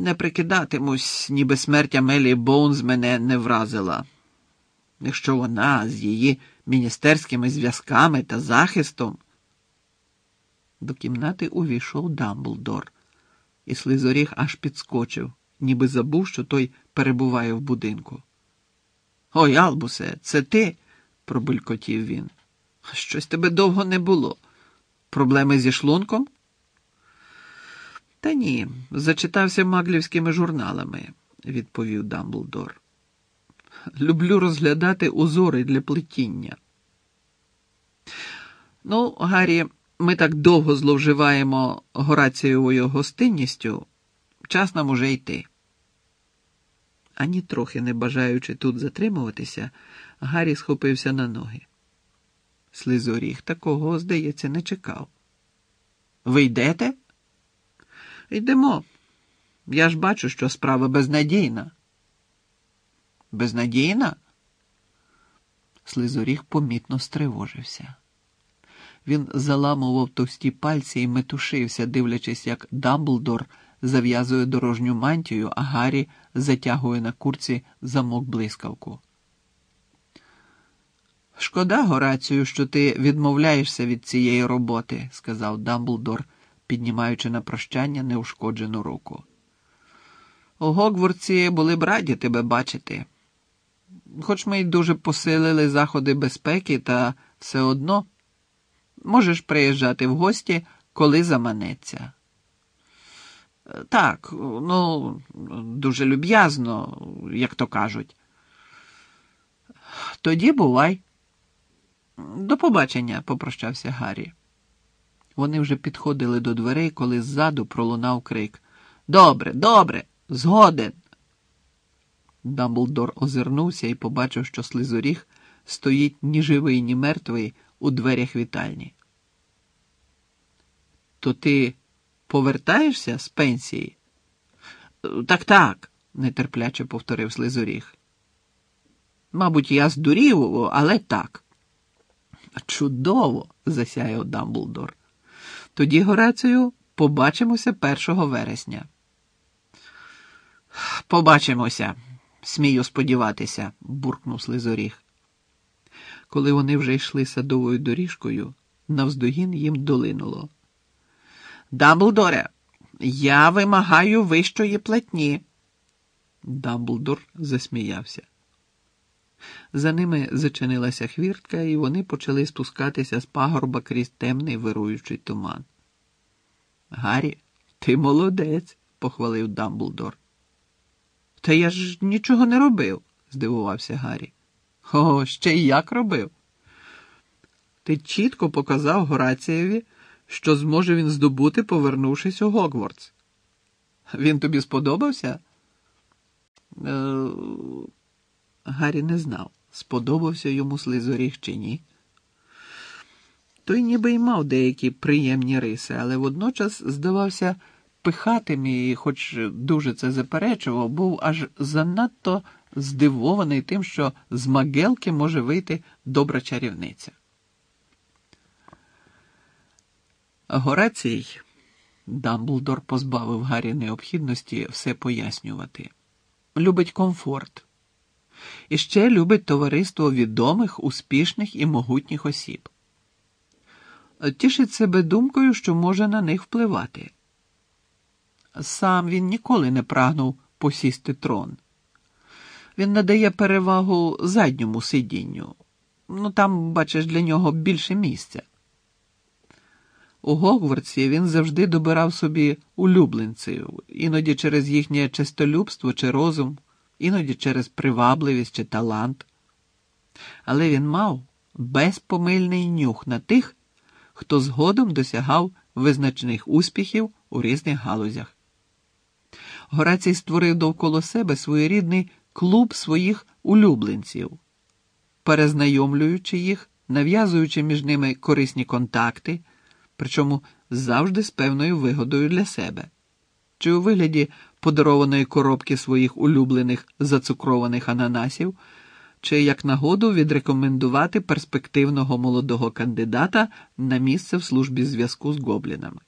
Не прикидатимусь, ніби смерть Амелії Боунз мене не вразила. Якщо вона з її міністерськими зв'язками та захистом. До кімнати увійшов Дамблдор, і слизоріг аж підскочив, ніби забув, що той перебуває в будинку. Ой, Албусе, це ти? пробулькотів він. Щось тебе довго не було. Проблеми зі шлунком? Та ні, зачитався маглівськими журналами, відповів Дамблдор. Люблю розглядати узори для плетіння. Ну, Гаррі, ми так довго зловживаємо Горацієвою гостинністю, час нам уже йти. Ані трохи не бажаючи тут затримуватися, Гаррі схопився на ноги. Слизоріг такого, здається, не чекав. Ви йдете? Йдемо. Я ж бачу, що справа безнадійна. Безнадійна? Слизоріг помітно стривожився. Він заламував товсті пальці і метушився, дивлячись, як Дамблдор зав'язує дорожню мантію, а Гаррі затягує на курці замок блискавку. Шкода, Горацію, що ти відмовляєшся від цієї роботи, сказав Дамблдор, піднімаючи на прощання неушкоджену руку. У Гогворці були б раді тебе бачити. Хоч ми й дуже посилили заходи безпеки, та все одно можеш приїжджати в гості, коли заманеться. Так, ну, дуже люб'язно, як то кажуть. Тоді бувай. До побачення, попрощався Гаррі. Вони вже підходили до дверей, коли ззаду пролунав крик. Добре, добре, згоден. Дамблдор озирнувся і побачив, що слизоріг стоїть ні живий, ні мертвий у дверях вітальні. То ти повертаєшся з пенсії? Так, так, нетерпляче повторив слизоріг. Мабуть, я здурів, але так. Чудово, засяяв Дамблдор. Тоді, Горацію, побачимося 1 вересня. Побачимося, смію сподіватися, буркнув слизоріг. Коли вони вже йшли садовою доріжкою, навздогін їм долинуло. Дамблдоре, я вимагаю вищої платні. Дамблдор засміявся. За ними зачинилася хвіртка, і вони почали спускатися з пагорба крізь темний вируючий туман. Гаррі, ти молодець, похвалив Дамблдор. Та я ж нічого не робив, здивувався Гаррі. О, ще й як робив. Ти чітко показав Горацієві, що зможе він здобути, повернувшись у Гогвардс. Він тобі сподобався? Гаррі не знав, сподобався йому слизоріг чи ні. Той ніби й мав деякі приємні риси, але водночас здавався пихатим і, хоч дуже це заперечував, був аж занадто здивований тим, що з Магелки може вийти добра чарівниця. Горацій Дамблдор позбавив Гаррі необхідності все пояснювати. Любить комфорт. І ще любить товариство відомих, успішних і могутніх осіб. Тішить себе думкою, що може на них впливати. Сам він ніколи не прагнув посісти трон. Він надає перевагу задньому сидінню. Ну там, бачиш, для нього більше місця. У Гогвардсі він завжди добирав собі улюбленців, іноді через їхнє честолюбство чи розум, іноді через привабливість чи талант. Але він мав безпомильний нюх на тих, хто згодом досягав визначних успіхів у різних галузях. Горацій створив довкола себе своєрідний клуб своїх улюбленців, перезнайомлюючи їх, нав'язуючи між ними корисні контакти, причому завжди з певною вигодою для себе, чи у вигляді подарованої коробки своїх улюблених зацукрованих ананасів, чи як нагоду відрекомендувати перспективного молодого кандидата на місце в службі зв'язку з гоблінами.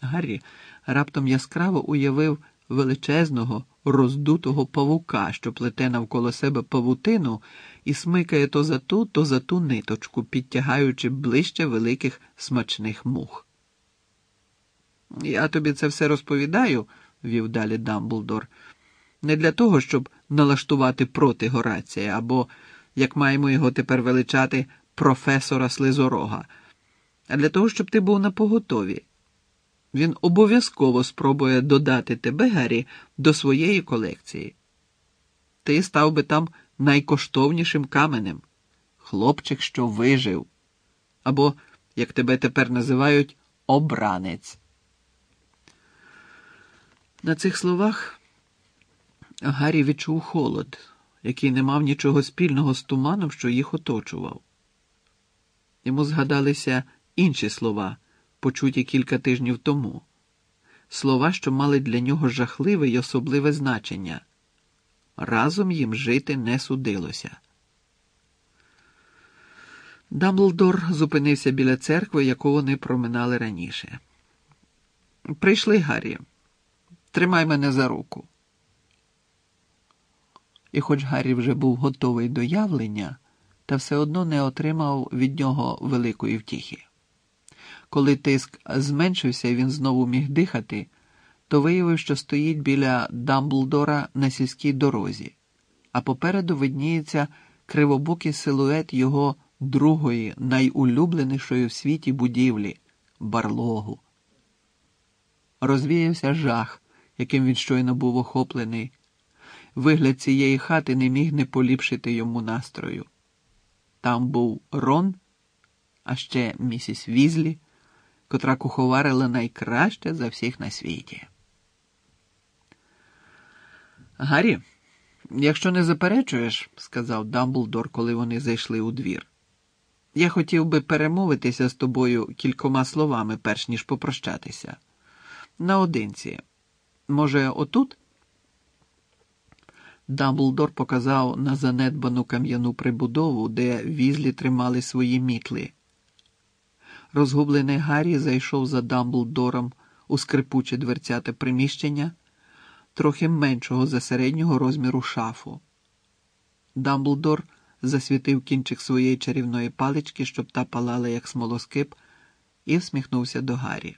Гаррі раптом яскраво уявив величезного, роздутого павука, що плете навколо себе павутину і смикає то за ту, то за ту ниточку, підтягаючи ближче великих смачних мух. Я тобі це все розповідаю, вів далі Дамблдор, не для того, щоб налаштувати проти Горація, або, як маємо його тепер величати, професора Слизорога, а для того, щоб ти був на поготові. Він обов'язково спробує додати тебе, Гаррі, до своєї колекції. Ти став би там найкоштовнішим каменем, хлопчик, що вижив, або, як тебе тепер називають, обранець. На цих словах Гаррі відчув холод, який не мав нічого спільного з туманом, що їх оточував. Йому згадалися інші слова, почуті кілька тижнів тому, слова, що мали для нього жахливе й особливе значення. Разом їм жити не судилося. Дамблдор зупинився біля церкви, яку вони проминали раніше. Прийшли, Гаррі. Тримай мене за руку. І хоч Гаррі вже був готовий до явлення, та все одно не отримав від нього великої втіхи. Коли тиск зменшився і він знову міг дихати, то виявив, що стоїть біля Дамблдора на сільській дорозі, а попереду видніється кривобокий силует його другої, найулюбленішої в світі будівлі барлогу. Розвіявся жах, яким він щойно був охоплений. Вигляд цієї хати не міг не поліпшити йому настрою. Там був Рон, а ще місіс Візлі, котра куховарила найкраще за всіх на світі. Гаррі, якщо не заперечуєш, сказав Дамблдор, коли вони зайшли у двір, я хотів би перемовитися з тобою кількома словами, перш ніж попрощатися. Наодинці. Може, отут? Дамблдор показав на занедбану кам'яну прибудову, де візлі тримали свої мітли. Розгублений Гаррі зайшов за Дамблдором у скрипуче дверцяте приміщення, трохи меншого за середнього розміру шафу. Дамблдор засвітив кінчик своєї чарівної палички, щоб та палала, як смолоскип, і всміхнувся до Гаррі.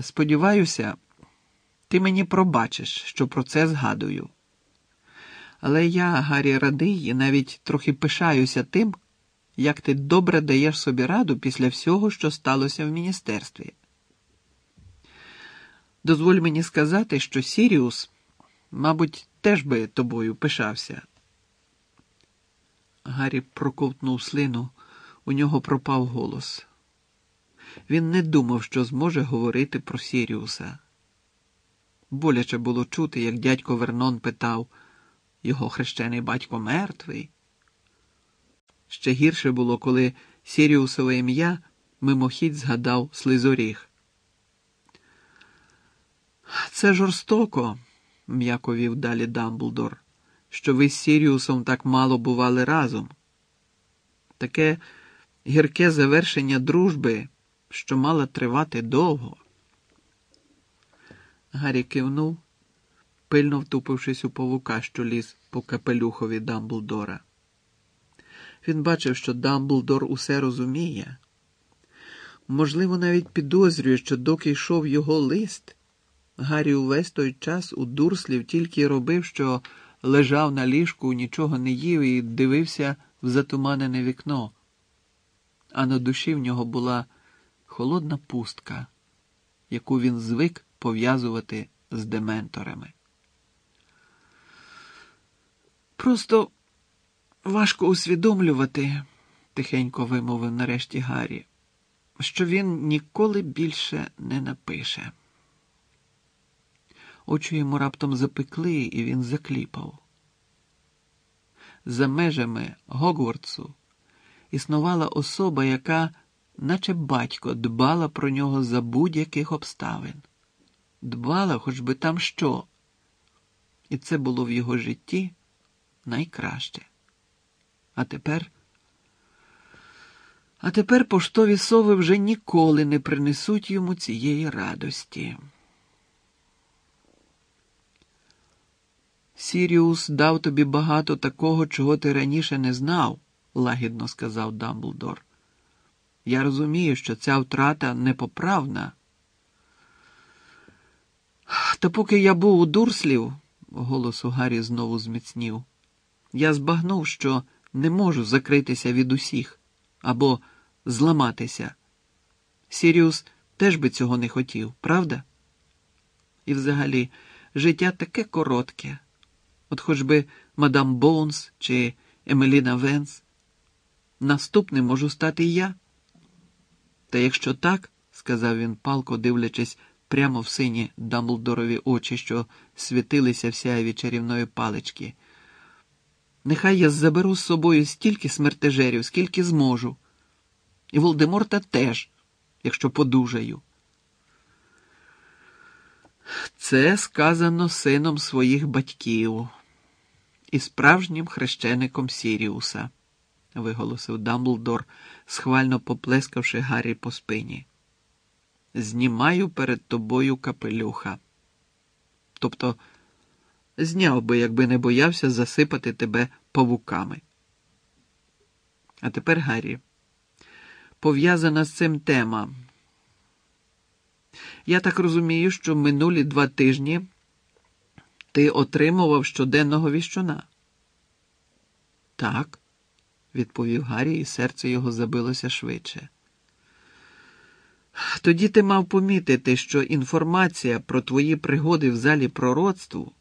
Сподіваюся, ти мені пробачиш, що про це згадую. Але я, Гаррі, радий і навіть трохи пишаюся тим, як ти добре даєш собі раду після всього, що сталося в міністерстві. Дозволь мені сказати, що Сіріус, мабуть, теж би тобою пишався. Гаррі проковтнув слину, у нього пропав голос. Він не думав, що зможе говорити про Сіріуса. Боляче було чути, як дядько Вернон питав його хрещений батько мертвий. Ще гірше було, коли Сіріусове ім'я мимохідь згадав слизоріг. Це жорстоко, м'яко вів далі Дамблдор, що ви з Сіріусом так мало бували разом. Таке гірке завершення дружби, що мала тривати довго. Гаррі кивнув, пильно втупившись у павука, що ліз по капелюхові Дамблдора. Він бачив, що Дамблдор усе розуміє. Можливо, навіть підозрює, що доки йшов його лист, Гаррі увесь той час у дурслів тільки робив, що лежав на ліжку, нічого не їв і дивився в затуманене вікно, а на душі в нього була холодна пустка, яку він звик пов'язувати з дементорами. Просто важко усвідомлювати, тихенько вимовив нарешті Гаррі, що він ніколи більше не напише. Очі йому раптом запекли, і він закліпав. За межами Гогвардсу існувала особа, яка, наче батько, дбала про нього за будь-яких обставин дбала хоч би там що. І це було в його житті найкраще. А тепер А тепер поштові сови вже ніколи не принесуть йому цієї радості. Сіріус дав тобі багато такого, чого ти раніше не знав, лагідно сказав Дамблдор. Я розумію, що ця втрата непоправна. Та поки я був у дурслів, голос у Гаррі знову зміцнів, я збагнув, що не можу закритися від усіх або зламатися. Сіріус теж би цього не хотів, правда? І взагалі, життя таке коротке. От хоч би мадам Боунс чи Емеліна Венс. Наступним можу стати я. Та якщо так, сказав він палко, дивлячись прямо в сині Дамблдорові очі, що світилися в сяєві чарівної палички. Нехай я заберу з собою стільки смертежерів, скільки зможу. І Волдеморта теж, якщо подужаю. Це сказано сином своїх батьків і справжнім хрещеником Сіріуса, виголосив Дамблдор, схвально поплескавши Гаррі по спині. Знімаю перед тобою капелюха. Тобто зняв би, якби не боявся засипати тебе павуками. А тепер, Гаррі, пов'язана з цим тема. Я так розумію, що минулі два тижні ти отримував щоденного віщуна. Так, відповів Гаррі, і серце його забилося швидше. Тоді ти мав помітити, що інформація про твої пригоди в залі пророцтву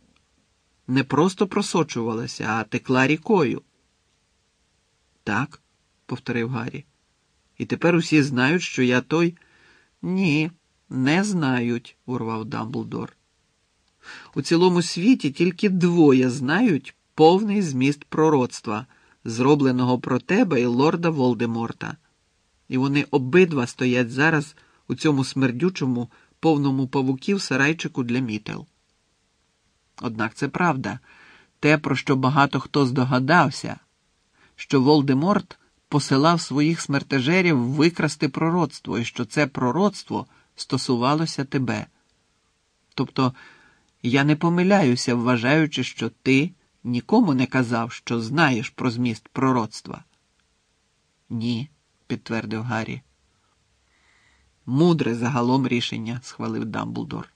не просто просочувалася, а текла рікою. Так, повторив Гаррі. І тепер усі знають, що я той. Ні, не знають, урвав Дамблдор. У цілому світі тільки двоє знають повний зміст пророцтва, зробленого про тебе і лорда Волдеморта. І вони обидва стоять зараз у цьому смердючому, повному павуків сарайчику для мітел. Однак це правда, те, про що багато хто здогадався, що Волдеморт посилав своїх смертежерів викрасти пророцтво, і що це пророцтво стосувалося тебе. Тобто я не помиляюся, вважаючи, що ти нікому не казав, що знаєш про зміст пророцтва. Ні, підтвердив Гаррі. Мудре загалом рішення, схвалив Дамблдор.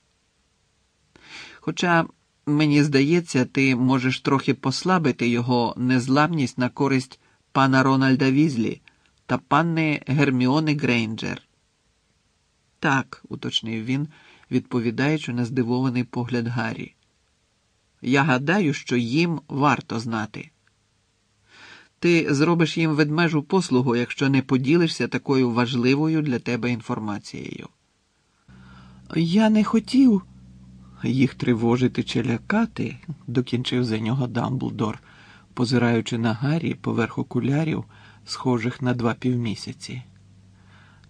Хоча, мені здається, ти можеш трохи послабити його незламність на користь пана Рональда Візлі та панни Герміони Грейнджер. Так, уточнив він, відповідаючи на здивований погляд Гаррі. Я гадаю, що їм варто знати. Ти зробиш їм ведмежу послугу, якщо не поділишся такою важливою для тебе інформацією. Я не хотів їх тривожити чи лякати, докінчив за нього Дамблдор, позираючи на Гаррі поверх окулярів, схожих на два півмісяці.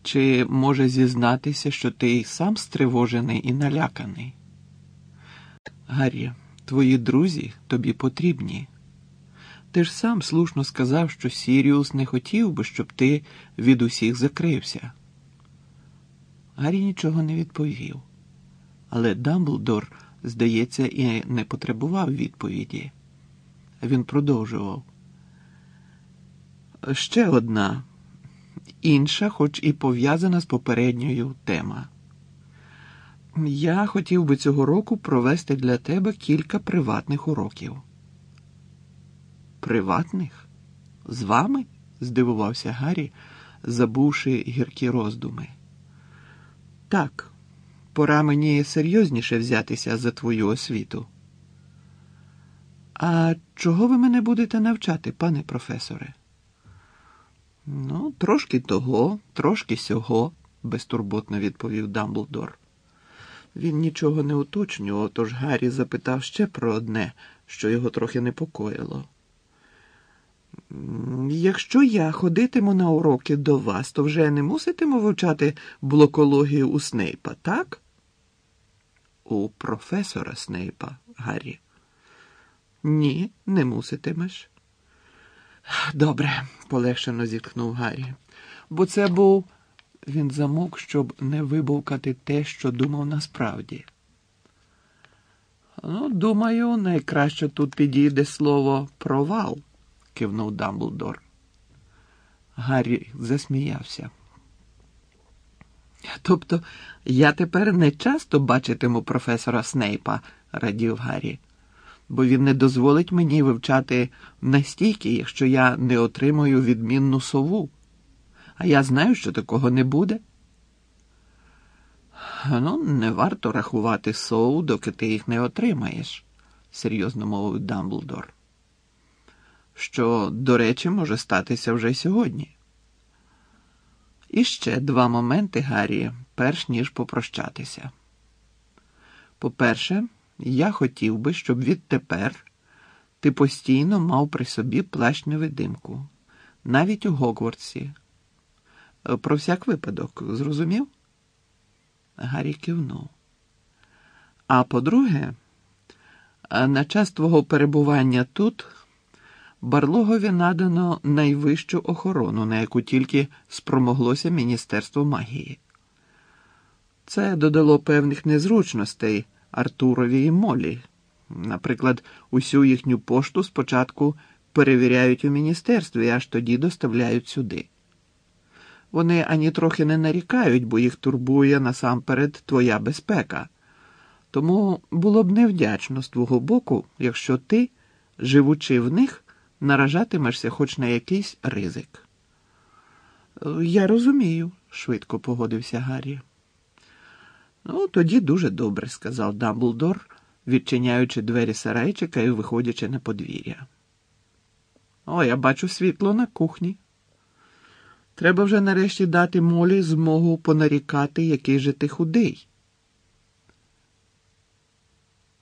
Чи може зізнатися, що ти й сам стривожений і наляканий? Гаррі, твої друзі тобі потрібні. Ти ж сам слушно сказав, що Сіріус не хотів би, щоб ти від усіх закрився. Гаррі нічого не відповів, але Дамблдор, здається, і не потребував відповіді. Він продовжував. Ще одна, інша, хоч і пов'язана з попередньою тема. Я хотів би цього року провести для тебе кілька приватних уроків. Приватних? З вами? здивувався Гаррі, забувши гіркі роздуми. Так, пора мені серйозніше взятися за твою освіту. А чого ви мене будете навчати, пане професоре? Ну, трошки того, трошки сього, безтурботно відповів Дамблдор. Він нічого не уточнював, тож Гаррі запитав ще про одне, що його трохи непокоїло. Якщо я ходитиму на уроки до вас, то вже не муситиму вивчати блокологію у Снейпа, так? У професора Снейпа, Гаррі. Ні, не муситимеш. Добре, полегшено зітхнув Гаррі. бо це був. Він замовк, щоб не вибовкати те, що думав насправді. Ну, думаю, найкраще тут підійде слово провал, кивнув Дамблдор. Гаррі засміявся. Тобто я тепер не часто бачитиму професора Снейпа, радів Гаррі, бо він не дозволить мені вивчати настільки, якщо я не отримую відмінну сову. А я знаю, що такого не буде. Ну, не варто рахувати соу, доки ти їх не отримаєш, серйозно мовив Дамблдор. Що, до речі, може статися вже сьогодні. І ще два моменти, Гаррі, перш ніж попрощатися. По-перше, я хотів би, щоб відтепер ти постійно мав при собі плащ невидимку, навіть у Гогвартсі. Про всяк випадок, зрозумів? Гаррі кивнув. А по-друге, на час твого перебування тут Барлогові надано найвищу охорону, на яку тільки спромоглося Міністерство магії. Це додало певних незручностей Артурові і Молі. Наприклад, усю їхню пошту спочатку перевіряють у міністерстві, аж тоді доставляють сюди. Вони ані трохи не нарікають, бо їх турбує насамперед твоя безпека. Тому було б невдячно з твого боку, якщо ти, живучи в них, наражатимешся хоч на якийсь ризик. Я розумію, швидко погодився Гаррі. Ну, тоді дуже добре, сказав Дамблдор, відчиняючи двері сарайчика і виходячи на подвір'я. О, я бачу світло на кухні. Треба вже нарешті дати молі змогу понарікати, який же ти худий.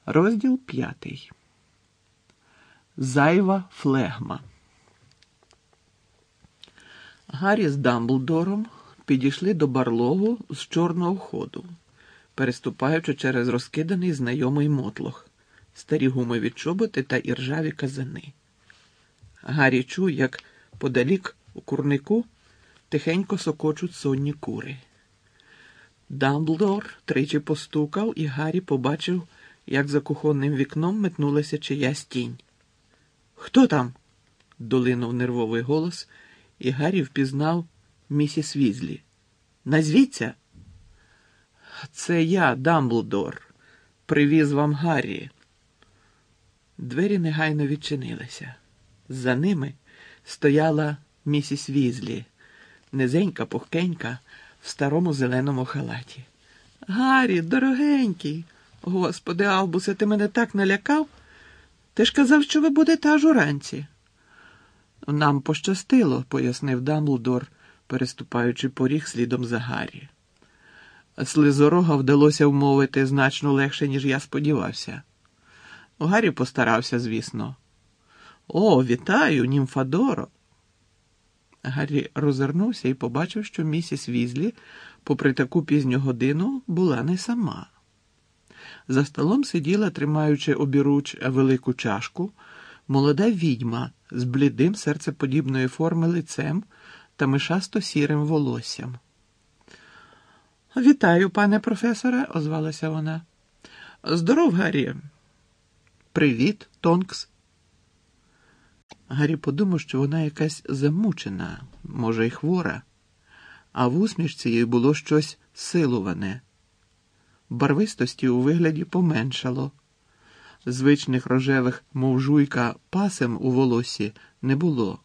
Розділ п'ятий. Зайва флегма. Гаррі з Дамблдором підійшли до барлогу з чорного ходу, переступаючи через розкиданий знайомий мотлох, старі гумові чоботи та іржаві казани. Гаррі чув, як подалік у курнику тихенько сокочуть сонні кури. Дамблдор тричі постукав, і Гаррі побачив, як за кухонним вікном метнулася чиясь тінь. Хто там? долинув нервовий голос, і Гаррі впізнав місіс Візлі. Назвіться. Це я, Дамблдор, привіз вам Гаррі. Двері негайно відчинилися. За ними стояла місіс Візлі низенька, пухкенька, в старому зеленому халаті. Гаррі, дорогенький, господи, Албусе, ти мене так налякав. Ти ж казав, що ви будете аж уранці. Нам пощастило, пояснив Дамблдор, переступаючи поріг слідом за Гаррі. Слизорога вдалося вмовити значно легше, ніж я сподівався. Гаррі постарався, звісно. О, вітаю, німфадоро. Гаррі розвернувся і побачив, що місіс Візлі, попри таку пізню годину, була не сама. За столом сиділа, тримаючи обіруч велику чашку, молода відьма з блідим серцеподібної форми лицем та мишасто сірим волоссям. Вітаю, пане професоре, озвалася вона. Здоров, Гаррі. Привіт, Тонкс. Гаррі подумав, що вона якась замучена, може, й хвора, а в усмішці їй було щось силуване. Барвистості у вигляді поменшало. Звичних рожевих, мов жуйка, пасем у волосі не було.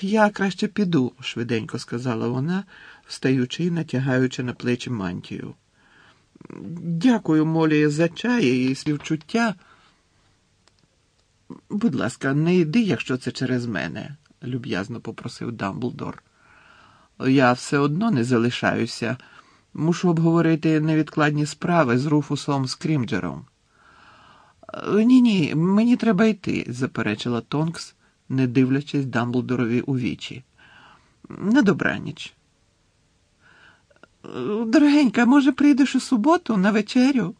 Я краще піду, швиденько сказала вона, встаючи і натягаючи на плечі мантію. Дякую, Молі, за чай і співчуття. Будь ласка, не йди, якщо це через мене, люб'язно попросив Дамблдор. Я все одно не залишаюся. Мушу обговорити невідкладні справи з Руфусом Скрімджером. Ні, ні, мені треба йти, заперечила Тонкс, не дивлячись Дамблдорові у вічі. На добраніч. Дорогенька, може, прийдеш у суботу на вечерю?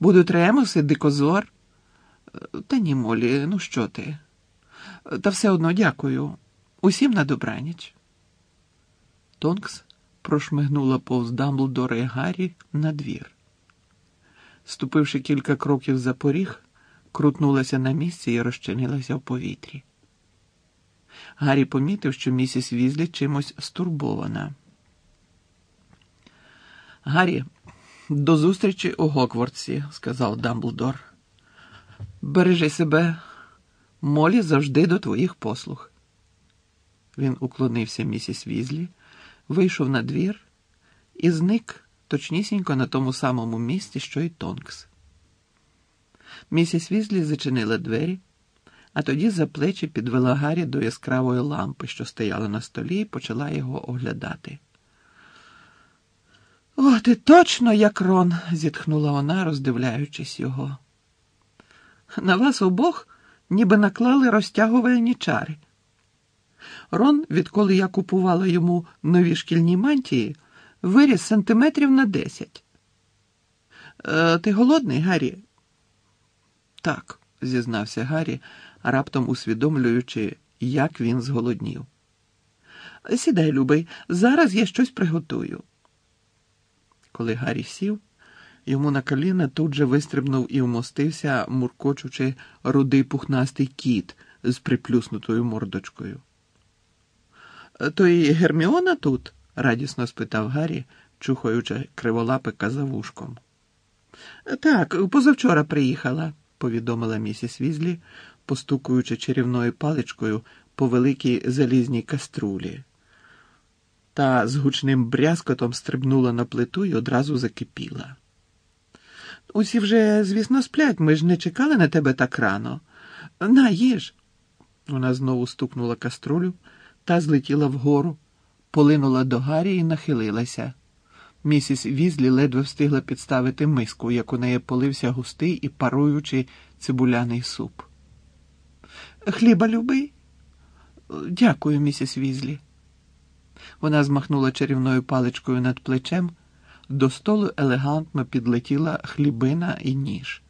Будуть ремуси, дикозор. Та ні, Молі, ну що ти? Та все одно дякую. Усім на добраніч. Тонкс прошмигнула повз Дамблдора і Гаррі на двір. Ступивши кілька кроків за поріг, крутнулася на місці і розчинилася в повітрі. Гаррі помітив, що місіс Візлі чимось стурбована. Гаррі, до зустрічі у Гоквордсі, сказав Дамблдор. Бережи себе, молі завжди до твоїх послуг. Він уклонився місіс Візлі, вийшов на двір і зник точнісінько на тому самому місці, що й Тонкс. Місіс Візлі зачинила двері, а тоді за плечі підвела Гаррі до яскравої лампи, що стояла на столі, і почала його оглядати. О, ти точно як Рон, зітхнула вона, роздивляючись його. На вас обох ніби наклали розтягувальні чари. Рон, відколи я купувала йому нові шкільні мантії, виріс сантиметрів на десять. Е, ти голодний, Гаррі? Так, зізнався Гаррі, раптом усвідомлюючи, як він зголоднів. Сідай, любий, зараз я щось приготую. Коли Гаррі сів, йому на коліна тут же вистрибнув і вмостився, муркочучи рудий пухнастий кіт з приплюснутою мордочкою. То і Герміона тут? радісно спитав Гаррі, чухаючи криволапика за вушком. Так, позавчора приїхала, повідомила місіс Візлі, постукуючи чарівною паличкою по великій залізній каструлі. Та з гучним брязкотом стрибнула на плиту і одразу закипіла. Усі вже, звісно, сплять, ми ж не чекали на тебе так рано. На, їж. Вона знову стукнула каструлю та злетіла вгору, полинула до Гаррі і нахилилася. Місіс Візлі ледве встигла підставити миску, як у неї полився густий і паруючий цибуляний суп. Хліба любий? Дякую, місіс Візлі. Вона змахнула чарівною паличкою над плечем, до столу елегантно підлетіла хлібина і ніж.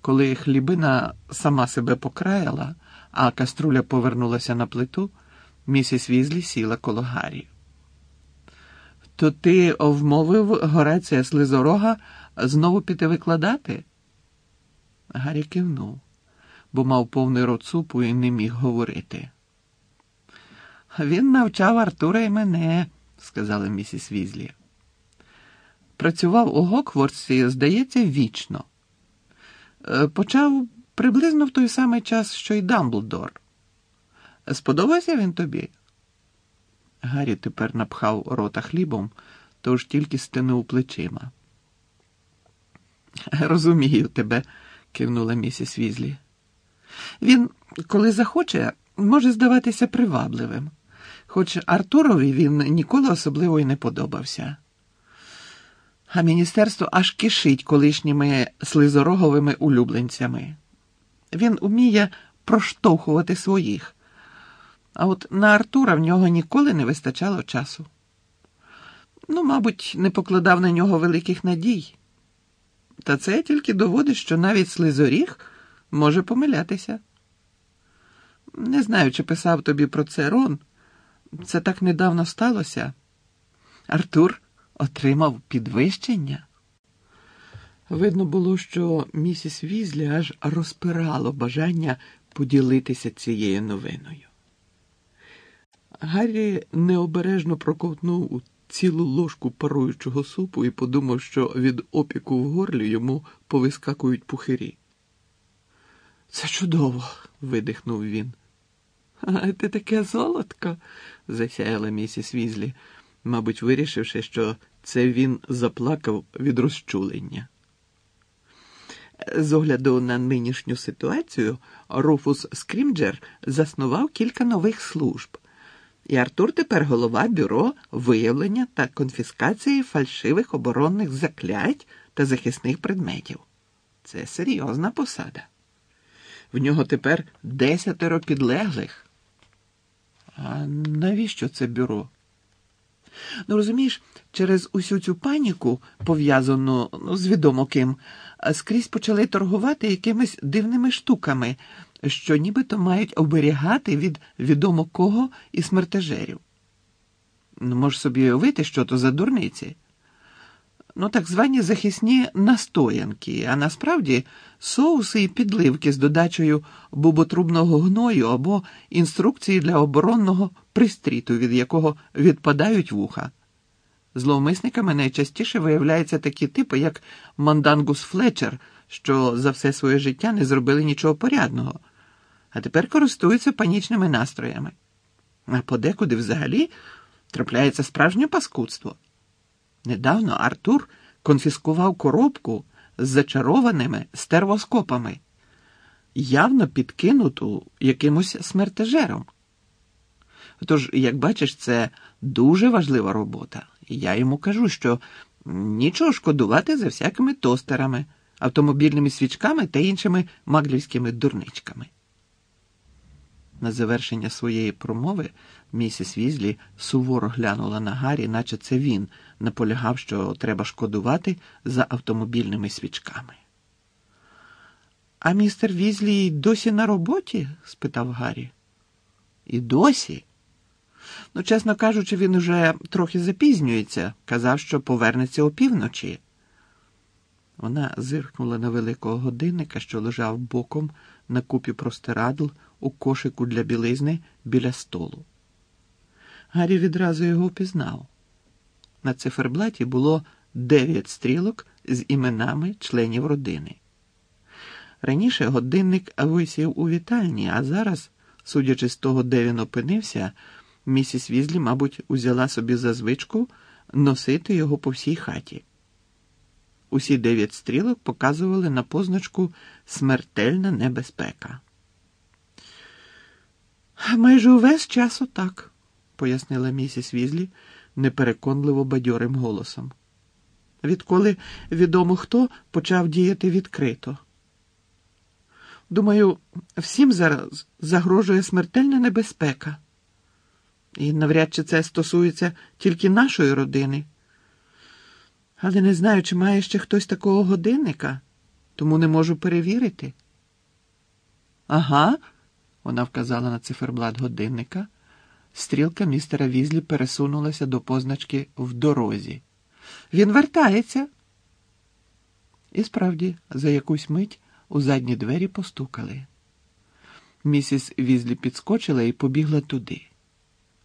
Коли хлібина сама себе покраяла, а каструля повернулася на плиту, місіс Візлі сіла коло Гаррі. То ти вмовив Гореція Слизорога знову піти викладати? Гаррі кивнув, бо мав повний рот супу і не міг говорити. Він навчав Артура і мене, сказала місіс Візлі. Працював у Гокворсі, здається, вічно. Е, почав приблизно в той самий час, що й Дамблдор. Сподобався він тобі? Гаррі тепер напхав рота хлібом, тож тільки стинув плечима. Розумію тебе, кивнула місіс Візлі. Він, коли захоче, може здаватися привабливим, хоч Артурові він ніколи особливо й не подобався. А міністерство аж кишить колишніми слизороговими улюбленцями. Він уміє проштовхувати своїх. А от на Артура в нього ніколи не вистачало часу. Ну, мабуть, не покладав на нього великих надій. Та це тільки доводить, що навіть слизоріг може помилятися. Не знаю, чи писав тобі про це Рон. Це так недавно сталося. Артур отримав підвищення. Видно було, що місіс Візлі аж розпирало бажання поділитися цією новиною. Гаррі необережно проковтнув цілу ложку паруючого супу і подумав, що від опіку в горлі йому повискакують пухирі. Це чудово, видихнув він. А ти таке золотко, засяяла місіс Візлі, мабуть, вирішивши, що це він заплакав від розчулення. З огляду на нинішню ситуацію, Руфус Скрімджер заснував кілька нових служб. І Артур тепер голова бюро виявлення та конфіскації фальшивих оборонних заклять та захисних предметів. Це серйозна посада. В нього тепер десятеро підлеглих. А навіщо це бюро? Ну, розумієш, через усю цю паніку, пов'язану ну, з відомо ким, скрізь почали торгувати якимись дивними штуками що нібито мають оберігати від відомо кого і смертежерів. Ну, можеш собі уявити, що то за дурниці. Ну, так звані захисні настоянки, а насправді соуси і підливки з додачею буботрубного гною або інструкції для оборонного пристріту, від якого відпадають вуха. Зловмисниками найчастіше виявляються такі типи, як Мандангус Флетчер, що за все своє життя не зробили нічого порядного, а тепер користуються панічними настроями. А подекуди взагалі трапляється справжнє паскудство. Недавно Артур конфіскував коробку з зачарованими стервоскопами, явно підкинуту якимось смертежером. Тож, як бачиш, це дуже важлива робота. Я йому кажу, що нічого шкодувати за всякими тостерами, автомобільними свічками та іншими маглівськими дурничками. На завершення своєї промови місіс Візлі суворо глянула на Гаррі, наче це він наполягав, що треба шкодувати за автомобільними свічками. А містер Візлі досі на роботі? спитав Гаррі. І досі? Ну, чесно кажучи, він уже трохи запізнюється, казав, що повернеться опівночі. Вона зиркнула на великого годинника, що лежав боком на купі простирадл у кошику для білизни біля столу. Гаррі відразу його впізнав. На циферблаті було дев'ять стрілок з іменами членів родини. Раніше годинник висів у вітальні, а зараз, судячи з того, де він опинився, місіс Візлі, мабуть, узяла собі за звичку носити його по всій хаті. Усі дев'ять стрілок показували на позначку смертельна небезпека. Майже увесь час отак, пояснила місіс Візлі непереконливо бадьорим голосом. Відколи відомо хто почав діяти відкрито. Думаю, всім зараз загрожує смертельна небезпека. І навряд чи це стосується тільки нашої родини. Але не знаю, чи має ще хтось такого годинника, тому не можу перевірити. Ага, вона вказала на циферблат годинника. Стрілка містера Візлі пересунулася до позначки в дорозі. Він вертається. І справді, за якусь мить у задні двері постукали. Місіс Візлі підскочила і побігла туди.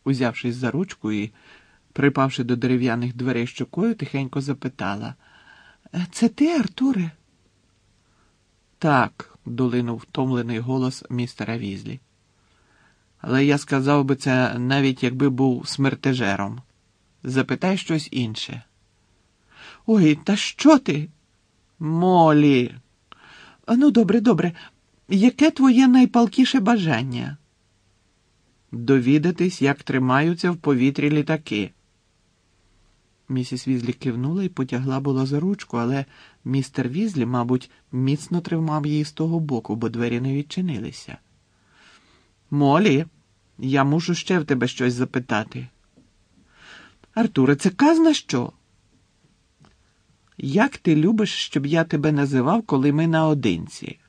Узявшись за ручку і припавши до дерев'яних дверей щокою, тихенько запитала Це ти, Артуре? Так, долинув втомлений голос містера Візлі. Але я сказав би це навіть якби був смертежером. Запитай щось інше. Ой, та що ти? Молі. Ну, добре, добре. Яке твоє найпалкіше бажання? Довідатись, як тримаються в повітрі літаки. Місіс Візлі кивнула і потягла було за ручку, але містер Візлі, мабуть, міцно тримав її з того боку, бо двері не відчинилися. Молі, я мушу ще в тебе щось запитати. Артуре, це казна що? Як ти любиш, щоб я тебе називав, коли ми наодинці?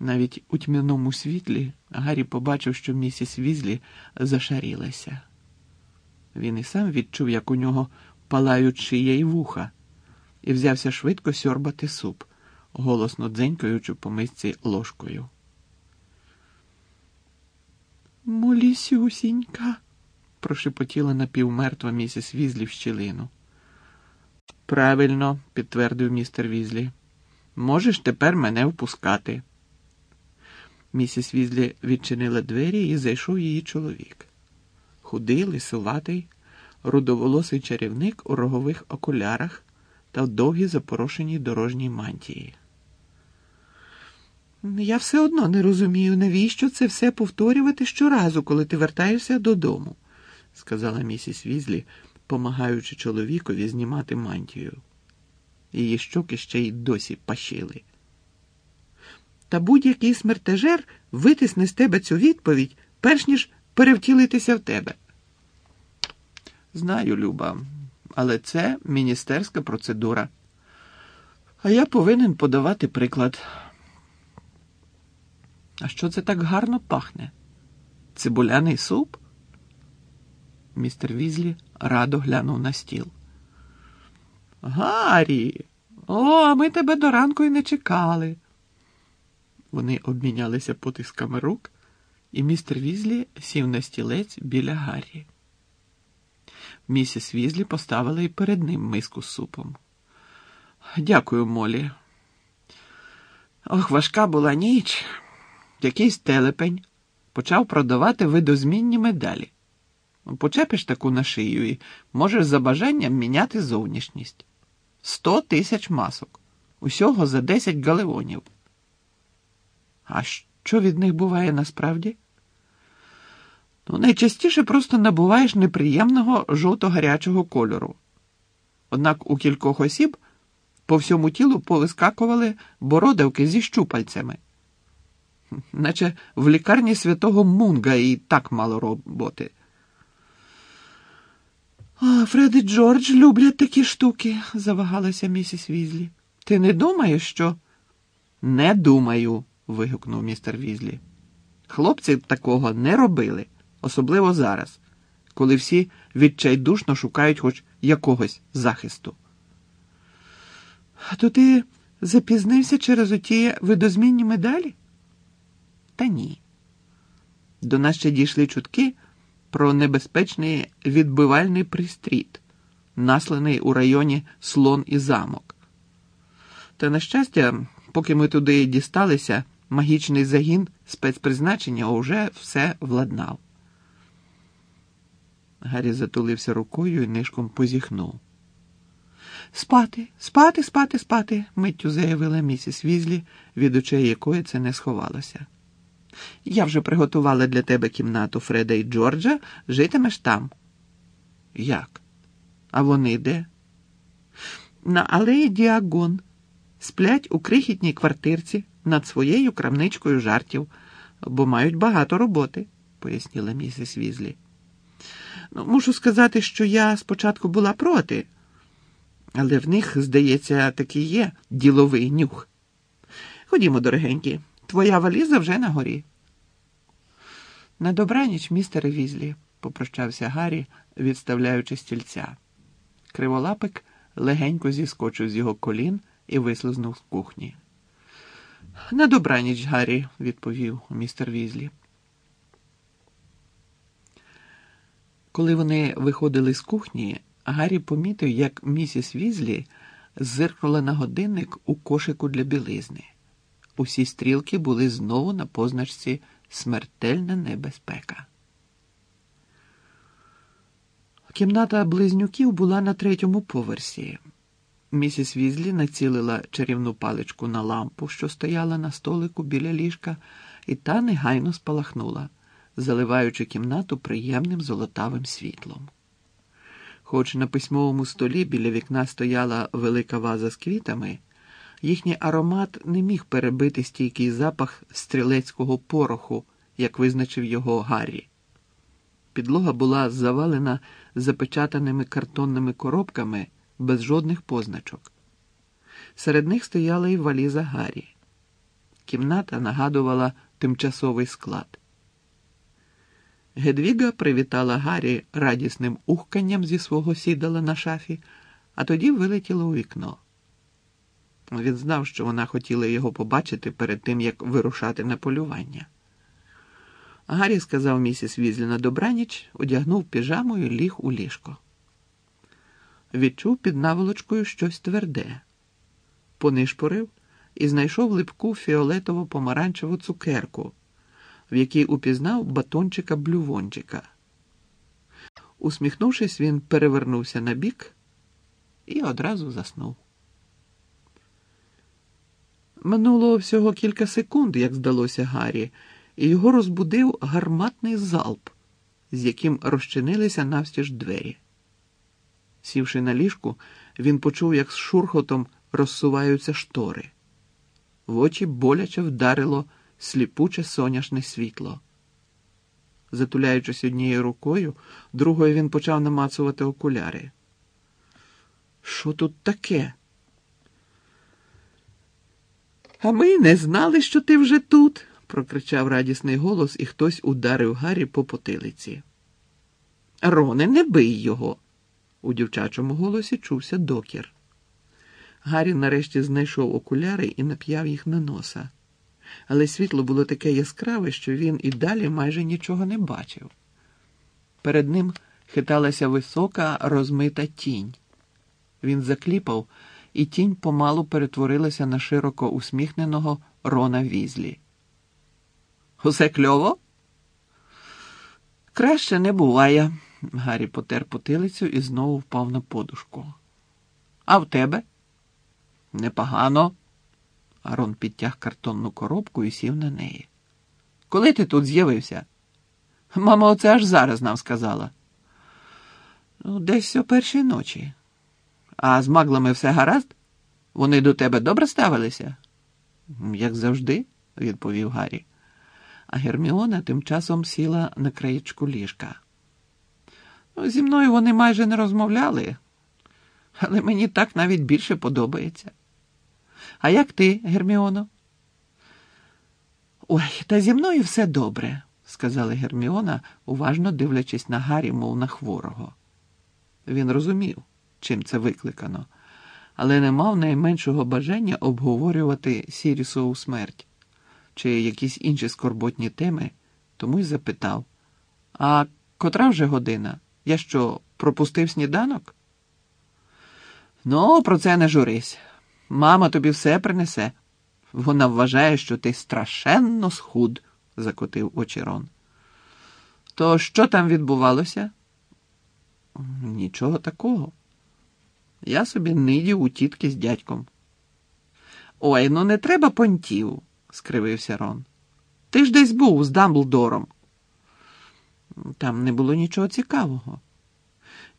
Навіть у тьмяному світлі Гаррі побачив, що місіс Візлі зашарілася. Він і сам відчув, як у нього палають шия й вуха, і взявся швидко сьорбати суп, голосно дзенькаючи по мисці ложкою. Молісюсінька, прошепотіла напівмертва місіс Візлі в щілину. Правильно, підтвердив містер Візлі. Можеш тепер мене впускати. Місіс Візлі відчинила двері і зайшов її чоловік. Худий, лисуватий, рудоволосий чарівник у рогових окулярах та в довгій запорошеній дорожній мантії. Я все одно не розумію, навіщо це все повторювати щоразу, коли ти вертаєшся додому, сказала місіс Візлі, помагаючи чоловікові знімати мантію. Її щоки ще й досі пащили. Та будь-який смертежер витисне з тебе цю відповідь, перш ніж перевтілитися в тебе. Знаю, Люба, але це міністерська процедура. А я повинен подавати приклад. А що це так гарно пахне? Цибуляний суп? Містер Візлі радо глянув на стіл. Гаррі! О, ми тебе до ранку й не чекали. Вони обмінялися потисками рук, і містер Візлі сів на стілець біля Гаррі. Місіс Візлі поставила й перед ним миску з супом. Дякую, Молі. Ох, важка була ніч. Якийсь телепень почав продавати видозмінні медалі. Почепиш таку на шию і можеш за бажанням міняти зовнішність. Сто тисяч масок. Усього за десять галеонів. А що від них буває насправді? Ну, найчастіше просто набуваєш неприємного жовто-гарячого кольору. Однак у кількох осіб по всьому тілу повискакували бородавки зі щупальцями, наче в лікарні святого Мунга і так мало роботи. Фред і Джордж люблять такі штуки, завагалася місіс Візлі. Ти не думаєш, що? Не думаю, вигукнув містер Візлі. Хлопці такого не робили, особливо зараз, коли всі відчайдушно шукають хоч якогось захисту. А то ти запізнився через оті видозмінні медалі? Та ні. До нас ще дійшли чутки про небезпечний відбивальний пристріт, насланий у районі слон і замок. Та, на щастя, поки ми туди дісталися, магічний загін спецпризначення уже все владнав. Гаррі затулився рукою і нишком позіхнув. Спати, спати, спати, спати, миттю заявила місіс Візлі, від очей якої це не сховалося. Я вже приготувала для тебе кімнату Фреда і Джорджа, житимеш там. Як? А вони де? На алеї Діагон. Сплять у крихітній квартирці над своєю крамничкою жартів, бо мають багато роботи, пояснила місіс Візлі. Ну, Мушу сказати, що я спочатку була проти, але в них, здається, таки є діловий нюх. Ходімо, дорогенькі. Твоя валіза вже на горі. На добраніч, містере Візлі, попрощався Гаррі, відставляючи стільця. Криволапик легенько зіскочив з його колін і вислизнув з кухні. На добраніч, Гаррі, відповів містер Візлі. Коли вони виходили з кухні, Гаррі помітив, як місіс Візлі зиркнула на годинник у кошику для білизни. Усі стрілки були знову на позначці смертельна небезпека. Кімната близнюків була на третьому поверсі. Місіс Візлі націлила чарівну паличку на лампу, що стояла на столику біля ліжка, і та негайно спалахнула, заливаючи кімнату приємним золотавим світлом. Хоч на письмовому столі біля вікна стояла велика ваза з квітами. Їхній аромат не міг перебити стійкий запах стрілецького пороху, як визначив його Гаррі. Підлога була завалена запечатаними картонними коробками без жодних позначок. Серед них стояла і валіза Гаррі. Кімната нагадувала тимчасовий склад. Гедвіга привітала Гаррі радісним ухканням зі свого сідала на шафі, а тоді вилетіла у вікно. Він знав, що вона хотіла його побачити перед тим, як вирушати на полювання. Гаррі сказав місіс Візлі на добраніч, одягнув піжаму і ліг у ліжко. Відчув під наволочкою щось тверде, понишпорив і знайшов липку фіолетово помаранчеву цукерку, в якій упізнав батончика блювончика. Усміхнувшись, він перевернувся на бік і одразу заснув. Минуло всього кілька секунд, як здалося Гаррі, і його розбудив гарматний залп, з яким розчинилися навстіж двері. Сівши на ліжку, він почув, як з шурхотом розсуваються штори. В очі боляче вдарило сліпуче соняшне світло. Затуляючись однією рукою, другою він почав намацувати окуляри. Що тут таке? А ми не знали, що ти вже тут, прокричав радісний голос, і хтось ударив Гаррі по потилиці. Роне, не бий його. У дівчачому голосі чувся докір. Гаррі нарешті знайшов окуляри і нап'яв їх на носа. Але світло було таке яскраве, що він і далі майже нічого не бачив. Перед ним хиталася висока розмита тінь. Він закліпав, і тінь помалу перетворилася на широко усміхненого Рона Візлі. Усе кльово? Краще не буває. Гаррі потер потилицю і знову впав на подушку. А в тебе? Непогано. Арон підтяг картонну коробку і сів на неї. Коли ти тут з'явився? Мама, оце аж зараз нам сказала. Ну, десь о першій ночі. А з маглами все гаразд? Вони до тебе добре ставилися? Як завжди, відповів Гаррі. А Герміона тим часом сіла на краєчку ліжка. Ну, зі мною вони майже не розмовляли, але мені так навіть більше подобається. А як ти, Герміоно? Ой, та зі мною все добре, сказала Герміона, уважно дивлячись на Гаррі, мов на хворого. Він розумів, чим це викликано, але не мав найменшого бажання обговорювати Сірісову смерть чи якісь інші скорботні теми, тому й запитав: А котра вже година? Я що, пропустив сніданок? Ну, про це не журись. Мама тобі все принесе. Вона вважає, що ти страшенно схуд, закотив очі Рон. То що там відбувалося? Нічого такого. Я собі нидів у тітки з дядьком. Ой, ну не треба понтів, скривився Рон. Ти ж десь був з Дамблдором. Там не було нічого цікавого.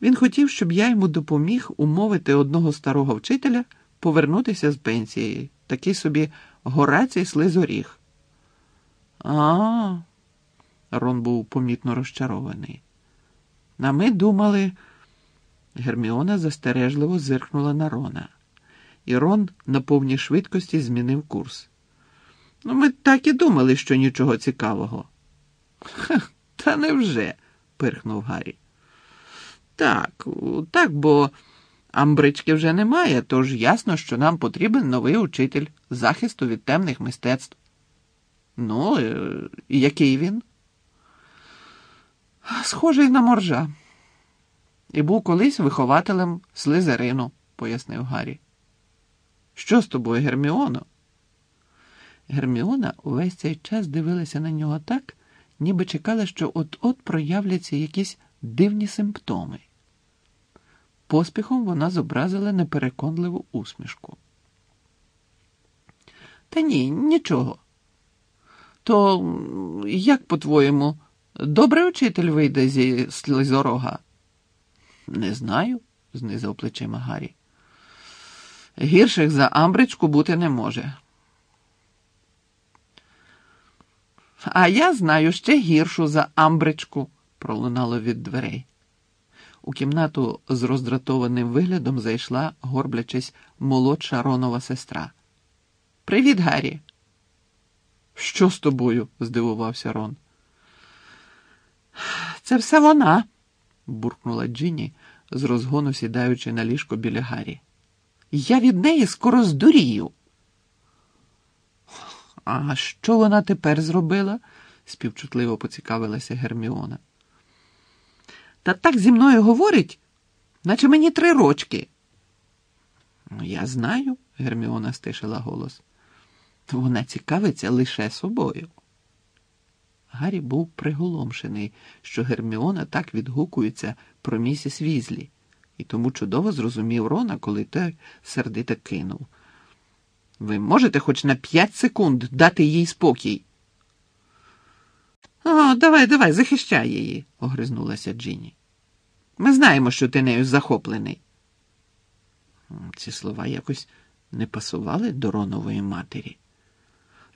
Він хотів, щоб я йому допоміг умовити одного старого вчителя повернутися з пенсії, такий собі Горацій слизоріг. А, Рон був помітно розчарований. А ми думали. Герміона застережливо зиркнула на Рона, і Рон на повній швидкості змінив курс. Ну, ми так і думали, що нічого цікавого. Ха, та невже? пирхнув Гаррі. Так, так, бо амбрички вже немає, тож ясно, що нам потрібен новий учитель захисту від темних мистецтв. Ну, і який він? Схожий на моржа. І був колись вихователем слизерину, пояснив Гаррі. Що з тобою, Герміоно? Герміона увесь цей час дивилася на нього так, ніби чекала, що от-от проявляться якісь дивні симптоми. Поспіхом вона зобразила непереконливу усмішку. Та ні, нічого. То як, по-твоєму, добрий учитель вийде зі слизорога? Не знаю, знизав плечима Гаррі. Гірших за Амбричку бути не може. А я знаю ще гіршу за Амбричку, пролунало від дверей. У кімнату з роздратованим виглядом зайшла, горблячись, молодша Ронова сестра. Привіт, Гаррі. Що з тобою? здивувався Рон. Це все вона, буркнула Джинні, з розгону сідаючи на ліжко біля Гаррі. Я від неї скоро здурію. А що вона тепер зробила? співчутливо поцікавилася Герміона. Та так зі мною говорить, наче мені три рочки. Ну, я знаю, Герміона стишила голос. Вона цікавиться лише собою. Гаррі був приголомшений, що Герміона так відгукується про місіс Візлі, і тому чудово зрозумів Рона, коли той сердито кинув. Ви можете хоч на п'ять секунд дати їй спокій? О, давай, давай, захищай її, огризнулася Джині. Ми знаємо, що ти нею захоплений. Ці слова якось не пасували до Ронової матері.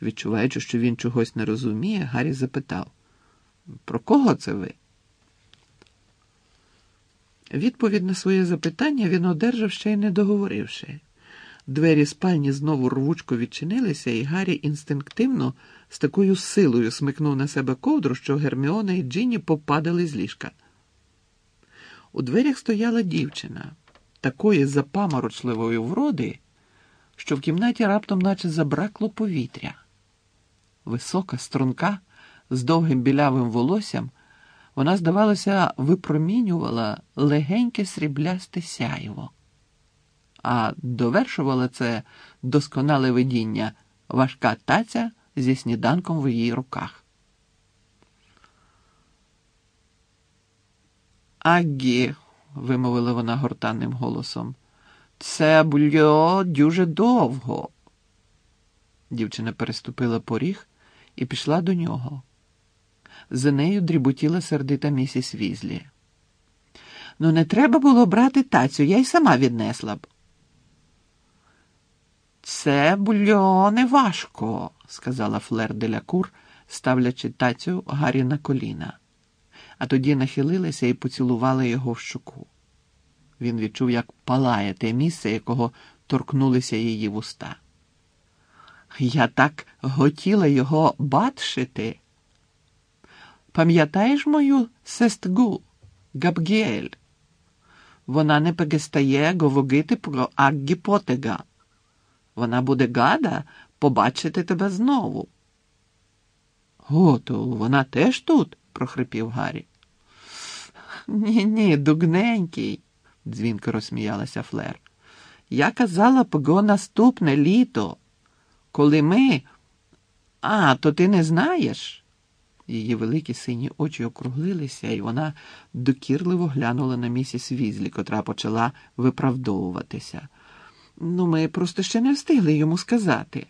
Відчуваючи, що він чогось не розуміє, Гаррі запитав: Про кого це ви? Відповідь на своє запитання він одержав ще й не договоривши. Двері спальні знову рвучко відчинилися, і Гаррі інстинктивно з такою силою смикнув на себе ковдру, що Герміона і Джинні попадали з ліжка. У дверях стояла дівчина такої запаморочливої вроди, що в кімнаті раптом наче забракло повітря. Висока, струнка, з довгим білявим волоссям, вона, здавалося, випромінювала легеньке сріблясте сяйво, а довершувала це досконале видіння важка таця зі сніданком в її руках. Аггі, вимовила вона гортанним голосом, це бульо дуже довго. Дівчина переступила поріг і пішла до нього. За нею дріботіла сердита місіс Візлі. Ну, не треба було брати тацю, я й сама віднесла б. Це бульо не важко, сказала Флер Делякур, ставлячи тацю Гаррі на коліна, а тоді нахилилася і поцілувала його в щоку. Він відчув, як палає те місце, якого торкнулися її вуста. Я так хотіла його бачити. Пам'ятаєш мою сестгу Габгіель? Вона не перестає говорити про Аггі Потега. Вона буде гада побачити тебе знову. О, то вона теж тут? прохрипів Гаррі. Ні, ні, дугненький, дзвінко розсміялася Флер. Я казала про наступне літо, коли ми. А, то ти не знаєш? Її великі сині очі округлилися, і вона докірливо глянула на місіс Візлі, котра почала виправдовуватися. Ну, ми просто ще не встигли йому сказати.